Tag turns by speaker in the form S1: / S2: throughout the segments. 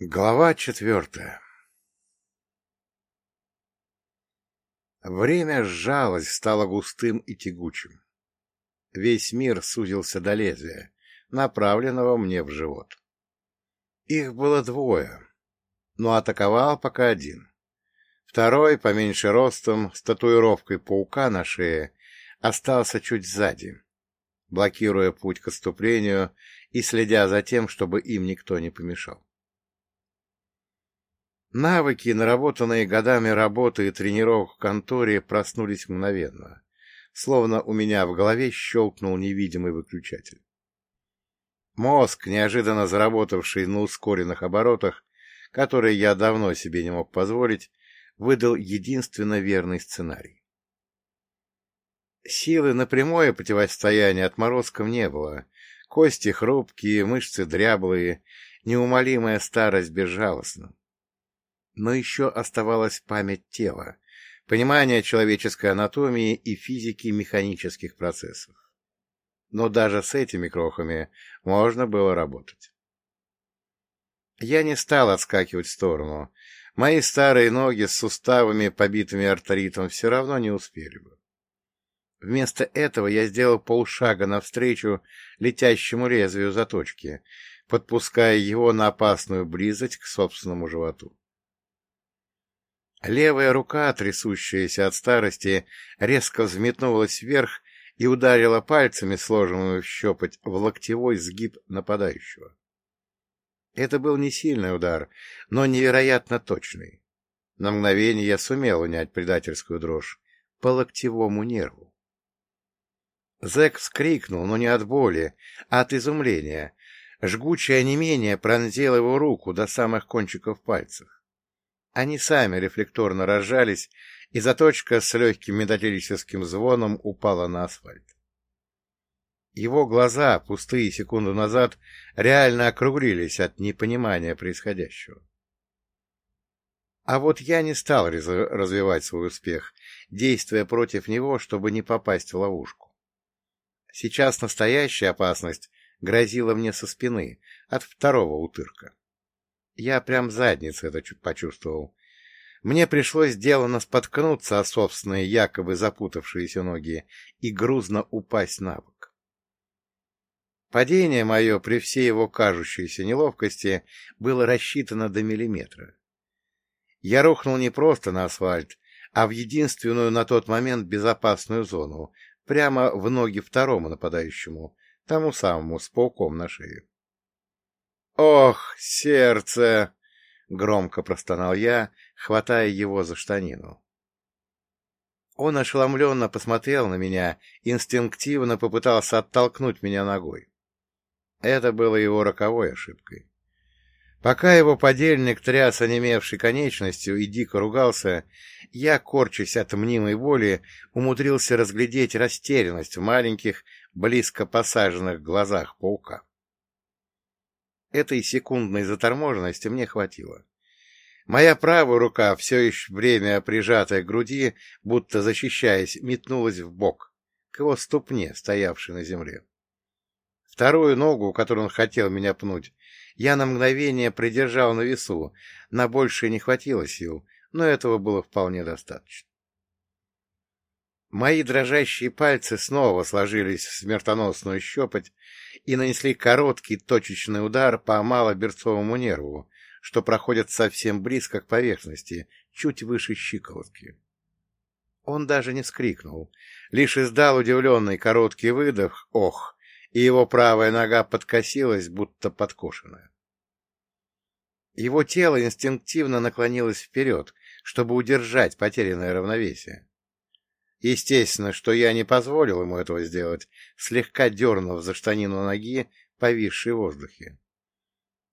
S1: Глава четвертая Время сжалось, стало густым и тягучим. Весь мир сузился до лезвия, направленного мне в живот. Их было двое, но атаковал пока один. Второй, поменьше ростом, с татуировкой паука на шее, остался чуть сзади, блокируя путь к отступлению и следя за тем, чтобы им никто не помешал. Навыки, наработанные годами работы и тренировок в конторе, проснулись мгновенно, словно у меня в голове щелкнул невидимый выключатель. Мозг, неожиданно заработавший на ускоренных оборотах, которые я давно себе не мог позволить, выдал единственно верный сценарий. Силы на прямое противостояние отморозкам не было. Кости хрупкие, мышцы дряблые, неумолимая старость безжалостна но еще оставалась память тела, понимание человеческой анатомии и физики механических процессов. Но даже с этими крохами можно было работать. Я не стал отскакивать в сторону. Мои старые ноги с суставами, побитыми артритом, все равно не успели бы. Вместо этого я сделал полшага навстречу летящему лезвию заточки, подпуская его на опасную близость к собственному животу. Левая рука, трясущаяся от старости, резко взметнулась вверх и ударила пальцами, сложенными в щепоть, в локтевой сгиб нападающего. Это был не сильный удар, но невероятно точный. На мгновение я сумел унять предательскую дрожь по локтевому нерву. Зэк вскрикнул, но не от боли, а от изумления. Жгучее онемение пронзило его руку до самых кончиков пальцев. Они сами рефлекторно разжались, и заточка с легким металлическим звоном упала на асфальт. Его глаза, пустые секунду назад, реально округлились от непонимания происходящего. А вот я не стал развивать свой успех, действуя против него, чтобы не попасть в ловушку. Сейчас настоящая опасность грозила мне со спины, от второго утырка. Я прям задницу это почувствовал. Мне пришлось делано споткнуться о собственные якобы запутавшиеся ноги и грузно упасть на бок. Падение мое при всей его кажущейся неловкости было рассчитано до миллиметра. Я рухнул не просто на асфальт, а в единственную на тот момент безопасную зону, прямо в ноги второму нападающему, тому самому с пауком на шее. «Ох, сердце!» — громко простонал я, хватая его за штанину. Он ошеломленно посмотрел на меня, инстинктивно попытался оттолкнуть меня ногой. Это было его роковой ошибкой. Пока его подельник тряс онемевшей конечностью и дико ругался, я, корчась от мнимой боли, умудрился разглядеть растерянность в маленьких, близко посаженных глазах паука. Этой секундной заторможенности мне хватило. Моя правая рука, все еще время прижатая к груди, будто защищаясь, метнулась в бок, к его ступне, стоявшей на земле. Вторую ногу, которую он хотел меня пнуть, я на мгновение придержал на весу, на большее не хватило сил, но этого было вполне достаточно. Мои дрожащие пальцы снова сложились в смертоносную щепоть и нанесли короткий точечный удар по малоберцовому нерву, что проходит совсем близко к поверхности, чуть выше щиколотки. Он даже не вскрикнул, лишь издал удивленный короткий выдох «Ох!» и его правая нога подкосилась, будто подкошенная. Его тело инстинктивно наклонилось вперед, чтобы удержать потерянное равновесие. Естественно, что я не позволил ему этого сделать, слегка дернув за штанину ноги, повисшей в воздухе.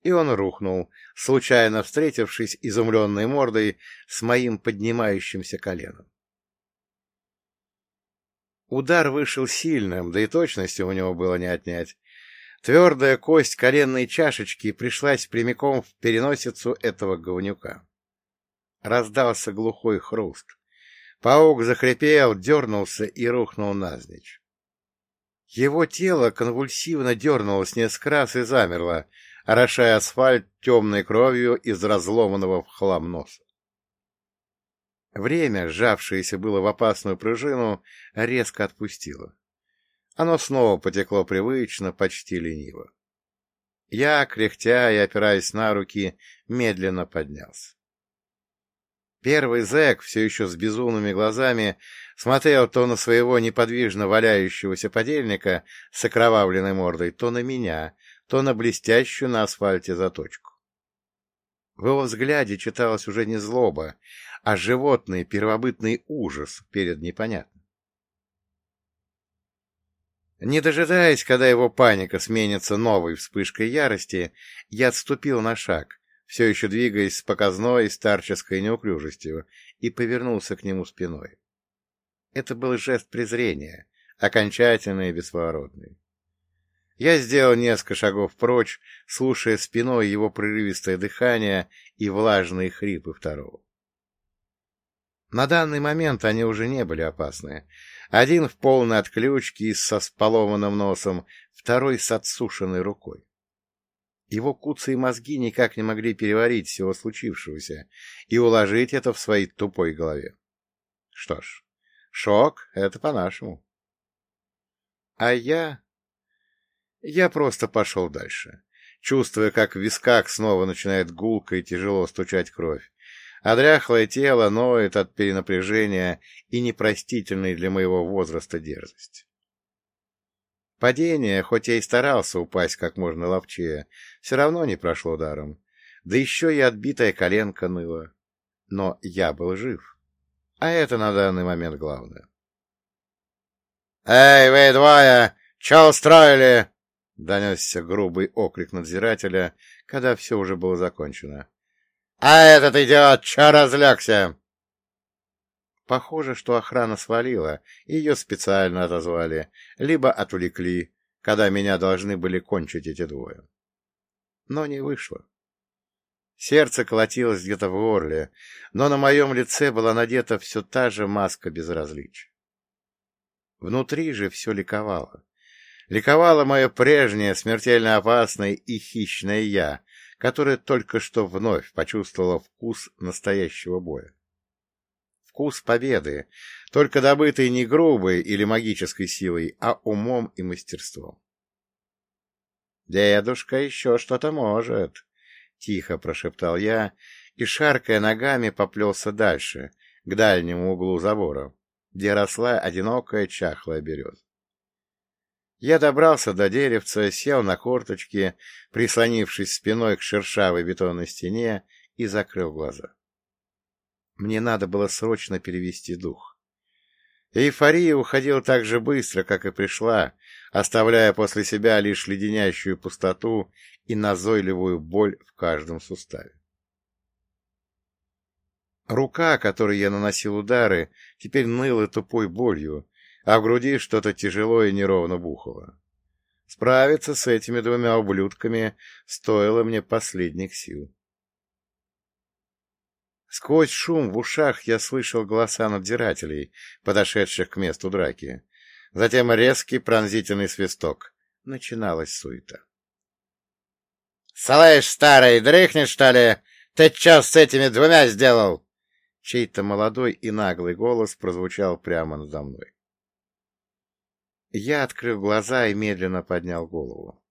S1: И он рухнул, случайно встретившись изумленной мордой с моим поднимающимся коленом. Удар вышел сильным, да и точности у него было не отнять. Твердая кость коленной чашечки пришлась прямиком в переносицу этого говнюка. Раздался глухой хруст. Паук захрипел, дернулся и рухнул навзничь. Его тело конвульсивно дернулось несколько раз и замерло, орошая асфальт темной кровью из разломанного в хлам носа. Время, сжавшееся было в опасную пружину, резко отпустило. Оно снова потекло привычно, почти лениво. Я, кряхтя и опираясь на руки, медленно поднялся. Первый зэк, все еще с безумными глазами, смотрел то на своего неподвижно валяющегося подельника с окровавленной мордой, то на меня, то на блестящую на асфальте заточку. В его взгляде читалась уже не злоба, а животный первобытный ужас перед непонятным. Не дожидаясь, когда его паника сменится новой вспышкой ярости, я отступил на шаг, все еще двигаясь с показной старческой неуклюжестью, и повернулся к нему спиной. Это был жест презрения, окончательный и бесповоротный. Я сделал несколько шагов прочь, слушая спиной его прерывистое дыхание и влажные хрипы второго. На данный момент они уже не были опасны. Один в полной отключке и со споломанным носом, второй с отсушенной рукой. Его куцые мозги никак не могли переварить всего случившегося и уложить это в своей тупой голове. Что ж, шок — это по-нашему. А я... Я просто пошел дальше, чувствуя, как в висках снова начинает гулко и тяжело стучать кровь, а дряхлое тело ноет от перенапряжения и непростительной для моего возраста дерзости. Падение, хоть я и старался упасть как можно ловчее, все равно не прошло даром. Да еще и отбитая коленка ныла. Но я был жив. А это на данный момент главное. — Эй, вы двое! Че устроили? — донесся грубый окрик надзирателя, когда все уже было закончено. А этот идиот чё разлегся? Похоже, что охрана свалила, ее специально отозвали, либо отвлекли, когда меня должны были кончить эти двое. Но не вышло. Сердце колотилось где-то в горле, но на моем лице была надета все та же маска безразличия. Внутри же все ликовало. Ликовало мое прежнее, смертельно опасное и хищное «я», которая только что вновь почувствовала вкус настоящего боя. Вкус победы, только добытый не грубой или магической силой, а умом и мастерством. «Дедушка еще что-то может», — тихо прошептал я и, шаркая ногами, поплелся дальше, к дальнему углу забора, где росла одинокая чахлая береза. Я добрался до деревца, сел на корточки, прислонившись спиной к шершавой бетонной стене, и закрыл глаза. Мне надо было срочно перевести дух. Эйфория уходила так же быстро, как и пришла, оставляя после себя лишь леденящую пустоту и назойливую боль в каждом суставе. Рука, которой я наносил удары, теперь ныла тупой болью, а в груди что-то тяжело и неровно бухало. Справиться с этими двумя ублюдками стоило мне последних сил. Сквозь шум в ушах я слышал голоса надзирателей, подошедших к месту драки. Затем резкий пронзительный свисток. Начиналась суета. — Слышь, старый, дрыхнешь, что ли? Ты что с этими двумя сделал? Чей-то молодой и наглый голос прозвучал прямо надо мной. Я открыл глаза и медленно поднял голову.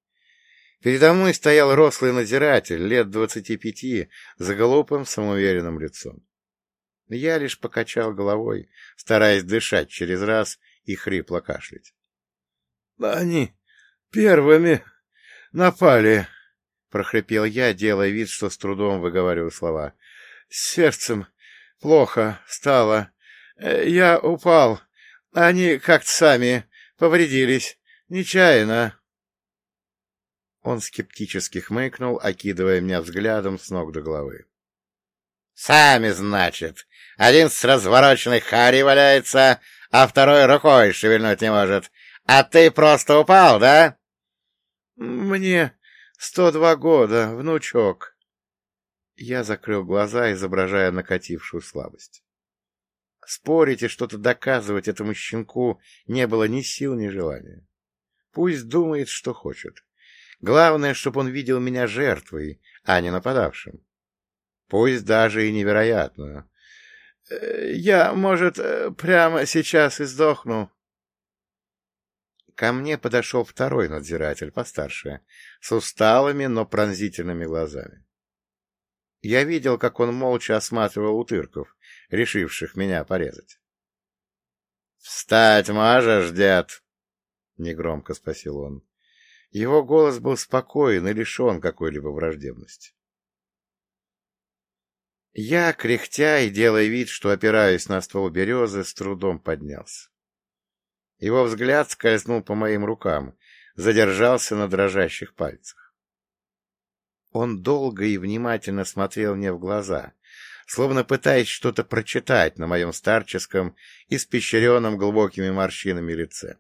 S1: Передо мной стоял рослый надзиратель, лет двадцати пяти, с глупым самоуверенным лицом. Я лишь покачал головой, стараясь дышать через раз и хрипло кашлять. — Они первыми напали, — прохрипел я, делая вид, что с трудом выговариваю слова. — сердцем плохо стало. Э, я упал. Они как-то сами Повредились. Нечаянно. Он скептически хмыкнул, окидывая меня взглядом с ног до головы. — Сами, значит. Один с развороченной хари валяется, а второй рукой шевельнуть не может. А ты просто упал, да? — Мне сто два года, внучок. Я закрыл глаза, изображая накатившую слабость. Спорить и что-то доказывать этому щенку не было ни сил, ни желания. Пусть думает, что хочет. Главное, чтобы он видел меня жертвой, а не нападавшим. Пусть даже и невероятную. Э, я, может, э, прямо сейчас и сдохну. Ко мне подошел второй надзиратель, постарше, с усталыми, но пронзительными глазами. Я видел, как он молча осматривал утырков, решивших меня порезать. — Встать можешь, дед? — негромко спросил он. Его голос был спокоен и лишен какой-либо враждебности. Я, кряхтя и делая вид, что опираюсь на ствол березы, с трудом поднялся. Его взгляд скользнул по моим рукам, задержался на дрожащих пальцах. Он долго и внимательно смотрел мне в глаза, словно пытаясь что-то прочитать на моем старческом, испещренном глубокими морщинами лице.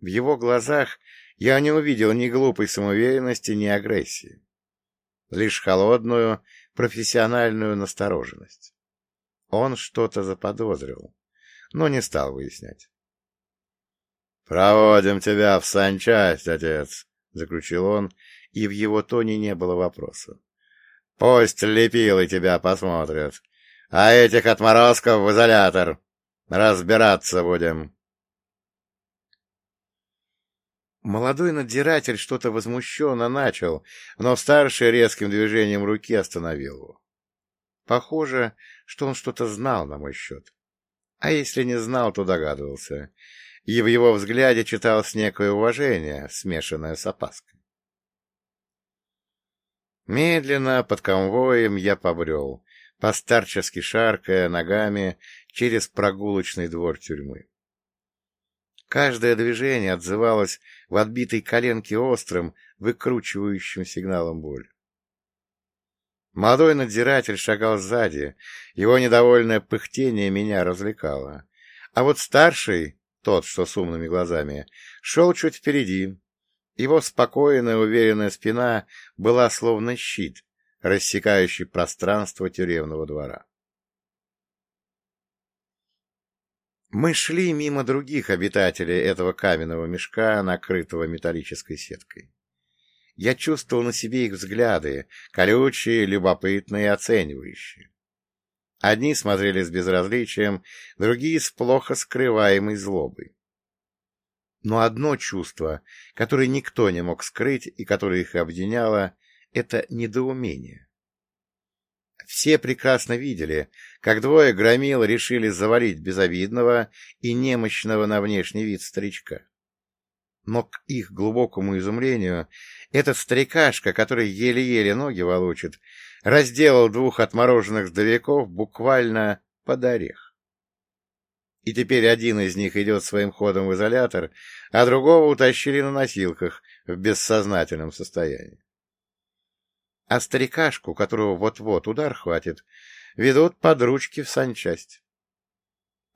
S1: В его глазах я не увидел ни глупой самоуверенности, ни агрессии. Лишь холодную, профессиональную настороженность. Он что-то заподозрил, но не стал выяснять. — Проводим тебя в санчасть, отец, — заключил он, и в его тоне не было вопроса. — Пусть лепилы тебя посмотрят, а этих отморозков в изолятор. Разбираться будем. Молодой надзиратель что-то возмущенно начал, но старший резким движением руки остановил его. Похоже, что он что-то знал на мой счет. А если не знал, то догадывался. И в его взгляде читалось некое уважение, смешанное с опаской. Медленно, под конвоем, я побрел, постарчески шаркая ногами через прогулочный двор тюрьмы. Каждое движение отзывалось в отбитой коленке острым, выкручивающим сигналом боли. Молодой надзиратель шагал сзади, его недовольное пыхтение меня развлекало. А вот старший, тот, что с умными глазами, шел чуть впереди. Его спокойная, уверенная спина была словно щит, рассекающий пространство тюремного двора. Мы шли мимо других обитателей этого каменного мешка, накрытого металлической сеткой. Я чувствовал на себе их взгляды, колючие, любопытные оценивающие. Одни смотрели с безразличием, другие с плохо скрываемой злобой. Но одно чувство, которое никто не мог скрыть и которое их объединяло, — это недоумение. Все прекрасно видели, как двое громил решили завалить безобидного и немощного на внешний вид старичка. Но к их глубокому изумлению этот старикашка, который еле-еле ноги волочит, разделал двух отмороженных здоровяков буквально под орех. И теперь один из них идет своим ходом в изолятор, а другого утащили на носилках в бессознательном состоянии а старикашку, которого вот-вот удар хватит, ведут под ручки в санчасть.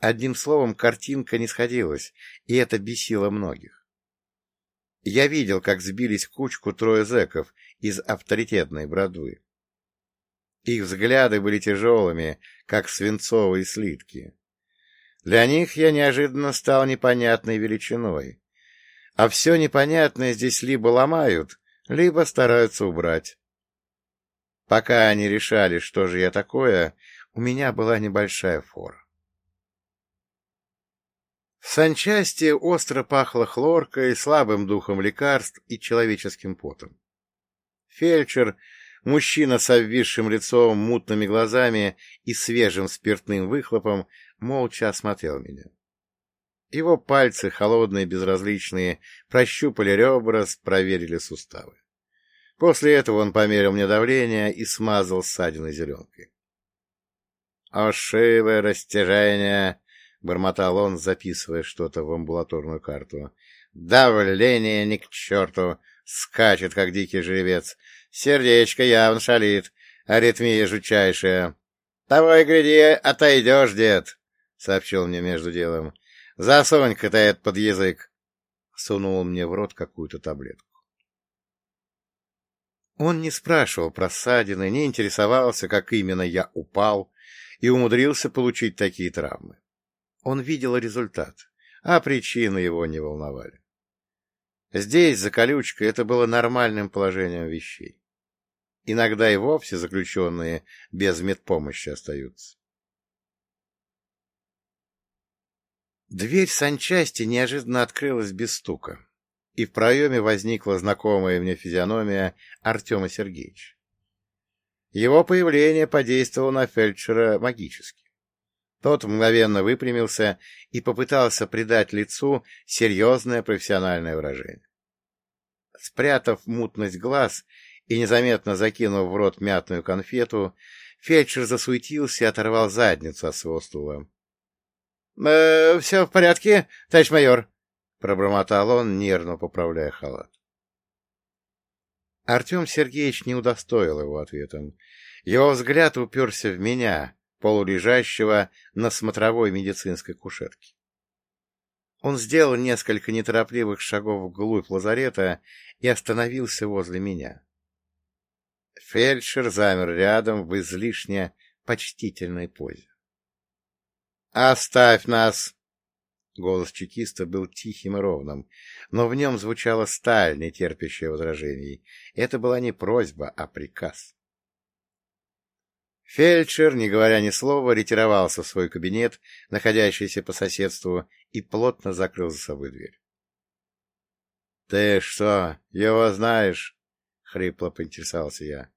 S1: Одним словом, картинка не сходилась, и это бесило многих. Я видел, как сбились кучку трое зэков из авторитетной Бродвы. Их взгляды были тяжелыми, как свинцовые слитки. Для них я неожиданно стал непонятной величиной. А все непонятное здесь либо ломают, либо стараются убрать. Пока они решали, что же я такое, у меня была небольшая фора. В санчасти остро пахло хлоркой, слабым духом лекарств и человеческим потом. Фельдшер, мужчина с обвисшим лицом, мутными глазами и свежим спиртным выхлопом, молча осмотрел меня. Его пальцы, холодные, безразличные, прощупали ребра, проверили суставы. После этого он померил мне давление и смазал ссадины зеленкой. «Ошивое растяжение!» — бормотал он, записывая что-то в амбулаторную карту. «Давление ни к черту! Скачет, как дикий жеребец. Сердечко явно шалит. Аритмия жутчайшая. Того и гляди, отойдешь, дед!» — сообщил мне между делом. «Засунь-ка ты под язык!» Сунул мне в рот какую-то таблетку. Он не спрашивал про ссадины, не интересовался, как именно я упал, и умудрился получить такие травмы. Он видел результат, а причины его не волновали. Здесь, за колючкой, это было нормальным положением вещей. Иногда и вовсе заключенные без медпомощи остаются. Дверь санчасти неожиданно открылась без стука, и в проеме возникла знакомая мне физиономия Артема Сергеевича. Его появление подействовало на фельдшера магически. Тот мгновенно выпрямился и попытался придать лицу серьезное профессиональное выражение. Спрятав мутность глаз и незаметно закинув в рот мятную конфету, фельдшер засуетился и оторвал задницу от своего стула. «Э, — Все в порядке, товарищ майор, — пробормотал он, нервно поправляя халат. Артем Сергеевич не удостоил его ответом. Его взгляд уперся в меня, полулежащего на смотровой медицинской кушетке. Он сделал несколько неторопливых шагов вглубь лазарета и остановился возле меня. Фельдшер замер рядом в излишне почтительной позе. «Оставь нас!» Голос чекиста был тихим и ровным, но в нем звучала сталь, не терпящая возражений. Это была не просьба, а приказ. Фельдшер, не говоря ни слова, ретировался в свой кабинет, находящийся по соседству, и плотно закрыл за собой дверь. — Ты что, его знаешь? — хрипло поинтересовался я.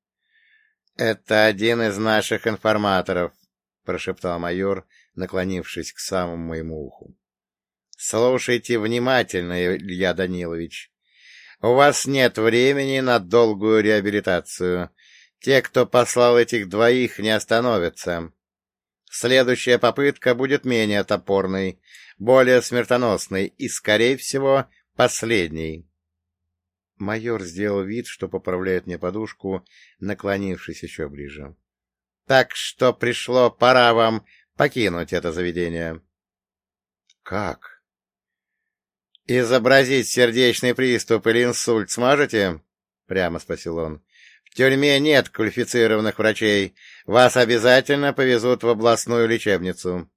S1: — Это один из наших информаторов, — прошептал майор, наклонившись к самому моему уху. — Слушайте внимательно, Илья Данилович. У вас нет времени на долгую реабилитацию. Те, кто послал этих двоих, не остановятся. Следующая попытка будет менее топорной, более смертоносной и, скорее всего, последней. Майор сделал вид, что поправляет мне подушку, наклонившись еще ближе. — Так что пришло пора вам покинуть это заведение. — Как? — Изобразить сердечный приступ или инсульт сможете? — прямо спросил он. — В тюрьме нет квалифицированных врачей. Вас обязательно повезут в областную лечебницу.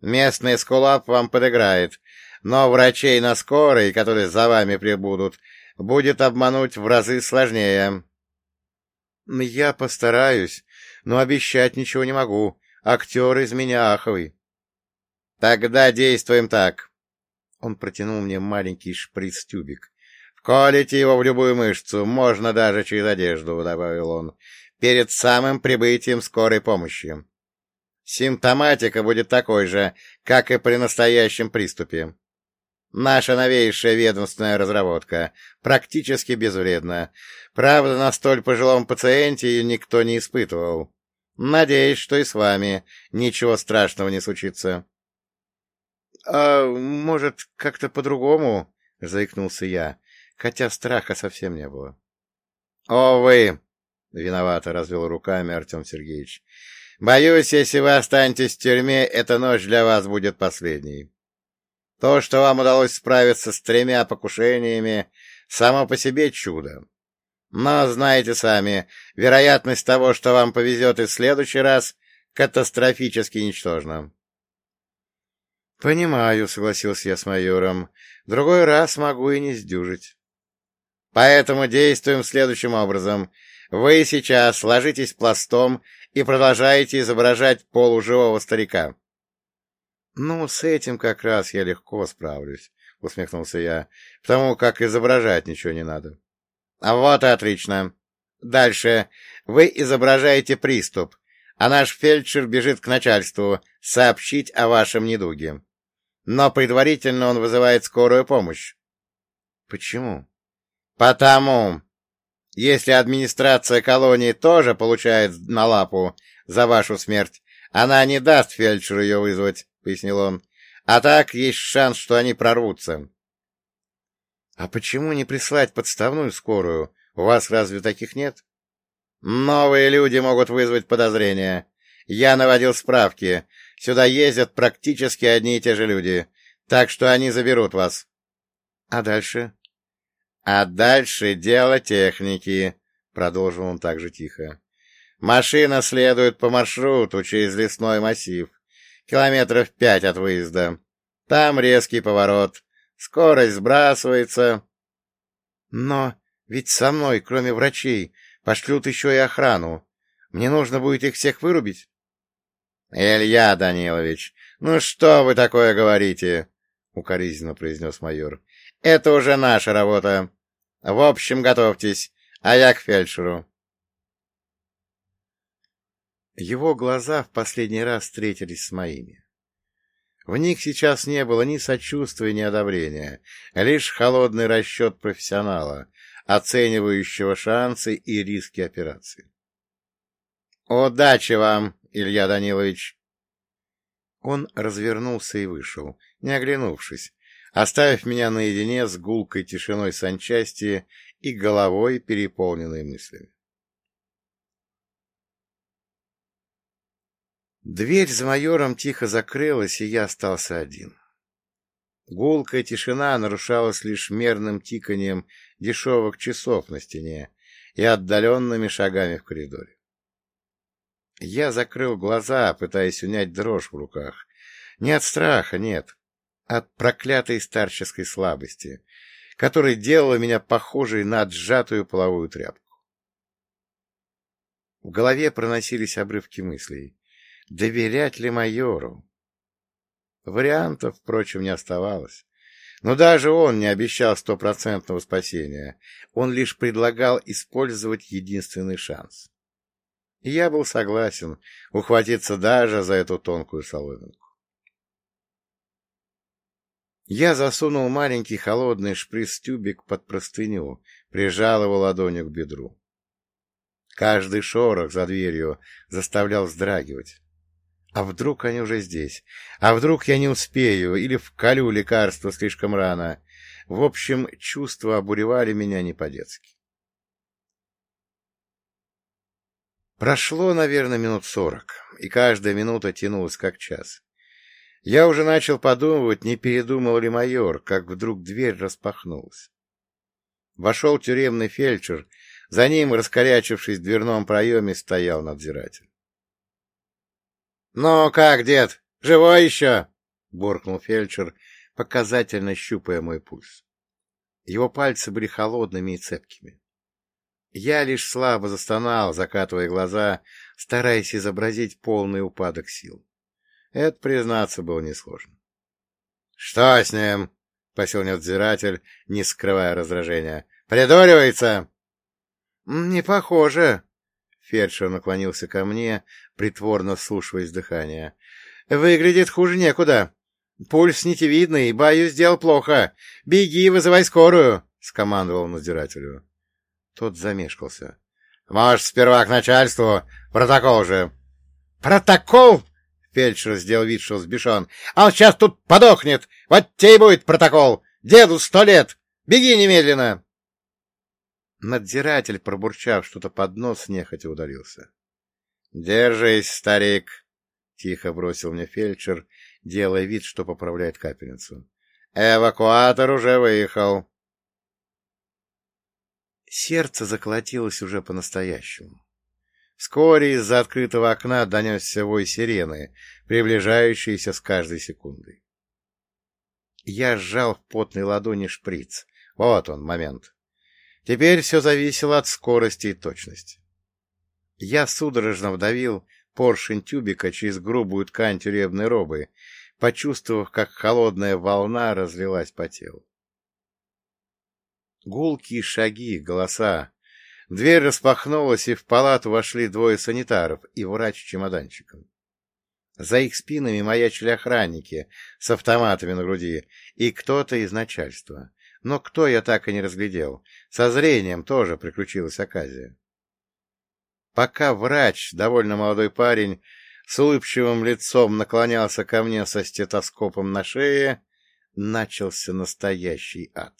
S1: Местный скулап вам подыграет, но врачей на скорой, которые за вами прибудут, будет обмануть в разы сложнее. — Я постараюсь, но обещать ничего не могу. Актер из меня аховый. — Тогда действуем так. Он протянул мне маленький шприц-тюбик. — Вколите его в любую мышцу, можно даже через одежду, — добавил он, — перед самым прибытием скорой помощи. Симптоматика будет такой же, как и при настоящем приступе. Наша новейшая ведомственная разработка практически безвредна. Правда, на столь пожилом пациенте ее никто не испытывал. Надеюсь, что и с вами ничего страшного не случится. — А может, как-то по-другому? — заикнулся я, хотя страха совсем не было. — О, вы! — виновато развел руками Артем Сергеевич. — Боюсь, если вы останетесь в тюрьме, эта ночь для вас будет последней. То, что вам удалось справиться с тремя покушениями, само по себе чудо. Но, знаете сами, вероятность того, что вам повезет и в следующий раз, катастрофически ничтожна. — Понимаю, — согласился я с майором. — Другой раз могу и не сдюжить. — Поэтому действуем следующим образом. Вы сейчас ложитесь пластом и продолжаете изображать полуживого старика. — Ну, с этим как раз я легко справлюсь, — усмехнулся я, — потому как изображать ничего не надо. — вот и отлично. Дальше. Вы изображаете приступ, а наш фельдшер бежит к начальству сообщить о вашем недуге. Но предварительно он вызывает скорую помощь. Почему? Потому. Если администрация колонии тоже получает на лапу за вашу смерть, она не даст фельдшеру ее вызвать, — пояснил он. А так есть шанс, что они прорвутся. А почему не прислать подставную скорую? У вас разве таких нет? Новые люди могут вызвать подозрения. Я наводил справки. Сюда ездят практически одни и те же люди. Так что они заберут вас. А дальше? А дальше дело техники, продолжил он также тихо. Машина следует по маршруту через лесной массив. Километров пять от выезда. Там резкий поворот. Скорость сбрасывается. Но ведь со мной, кроме врачей, пошлют еще и охрану. Мне нужно будет их всех вырубить? — Илья Данилович, ну что вы такое говорите? — укоризненно произнес майор. — Это уже наша работа. В общем, готовьтесь, а я к фельдшеру. Его глаза в последний раз встретились с моими. В них сейчас не было ни сочувствия, ни одобрения, лишь холодный расчет профессионала, оценивающего шансы и риски операции. «Удачи вам, Илья Данилович!» Он развернулся и вышел, не оглянувшись, оставив меня наедине с гулкой тишиной санчасти и головой, переполненной мыслями. Дверь за майором тихо закрылась, и я остался один. Гулкая тишина нарушалась лишь мерным тиканием дешевых часов на стене и отдаленными шагами в коридоре. Я закрыл глаза, пытаясь унять дрожь в руках. Не от страха, нет, от проклятой старческой слабости, которая делала меня похожей на отсжатую половую тряпку. В голове проносились обрывки мыслей. Доверять ли майору? Вариантов, впрочем, не оставалось. Но даже он не обещал стопроцентного спасения. Он лишь предлагал использовать единственный шанс. И я был согласен ухватиться даже за эту тонкую соломинку. Я засунул маленький холодный шприц-тюбик под простыню, прижал его ладонью к бедру. Каждый шорох за дверью заставлял вздрагивать. А вдруг они уже здесь? А вдруг я не успею или вколю лекарство слишком рано? В общем, чувства обуревали меня не по-детски. Прошло, наверное, минут сорок, и каждая минута тянулась как час. Я уже начал подумывать, не передумал ли майор, как вдруг дверь распахнулась. Вошел тюремный фельдшер, за ним, раскорячившись в дверном проеме, стоял надзиратель. — Ну как, дед, живой еще? — буркнул фельдшер, показательно щупая мой пульс. Его пальцы были холодными и цепкими. Я лишь слабо застонал, закатывая глаза, стараясь изобразить полный упадок сил. Это, признаться, было несложно. — Что с ним? — посел надзиратель, не скрывая раздражения. — Придуривается? — Не похоже, Фельдшер наклонился ко мне, притворно вслушиваясь дыхание. — Выглядит хуже некуда. Пульс нитевидный, боюсь, сделал плохо. Беги, вызывай скорую, — скомандовал надзирателю. Тот замешкался. — Может, сперва к начальству? Протокол же. — Протокол? — фельдшер сделал вид, что взбешен. — А он сейчас тут подохнет. Вот тебе и будет протокол. Деду сто лет. Беги немедленно. Надзиратель, пробурчав что-то под нос, нехотя удалился. — Держись, старик! — тихо бросил мне фельдшер, делая вид, что поправляет капельницу. — Эвакуатор уже выехал. Сердце заколотилось уже по-настоящему. Вскоре из-за открытого окна донесся вой сирены, приближающийся с каждой секундой. Я сжал в потной ладони шприц. Вот он, момент. Теперь все зависело от скорости и точности. Я судорожно вдавил поршень тюбика через грубую ткань тюремной робы, почувствовав, как холодная волна разлилась по телу. Гулкие шаги, голоса. Дверь распахнулась, и в палату вошли двое санитаров и врач с чемоданчиком. За их спинами маячили охранники с автоматами на груди и кто-то из начальства. Но кто я так и не разглядел. Со зрением тоже приключилась оказия. Пока врач, довольно молодой парень, с улыбчивым лицом наклонялся ко мне со стетоскопом на шее, начался настоящий ад.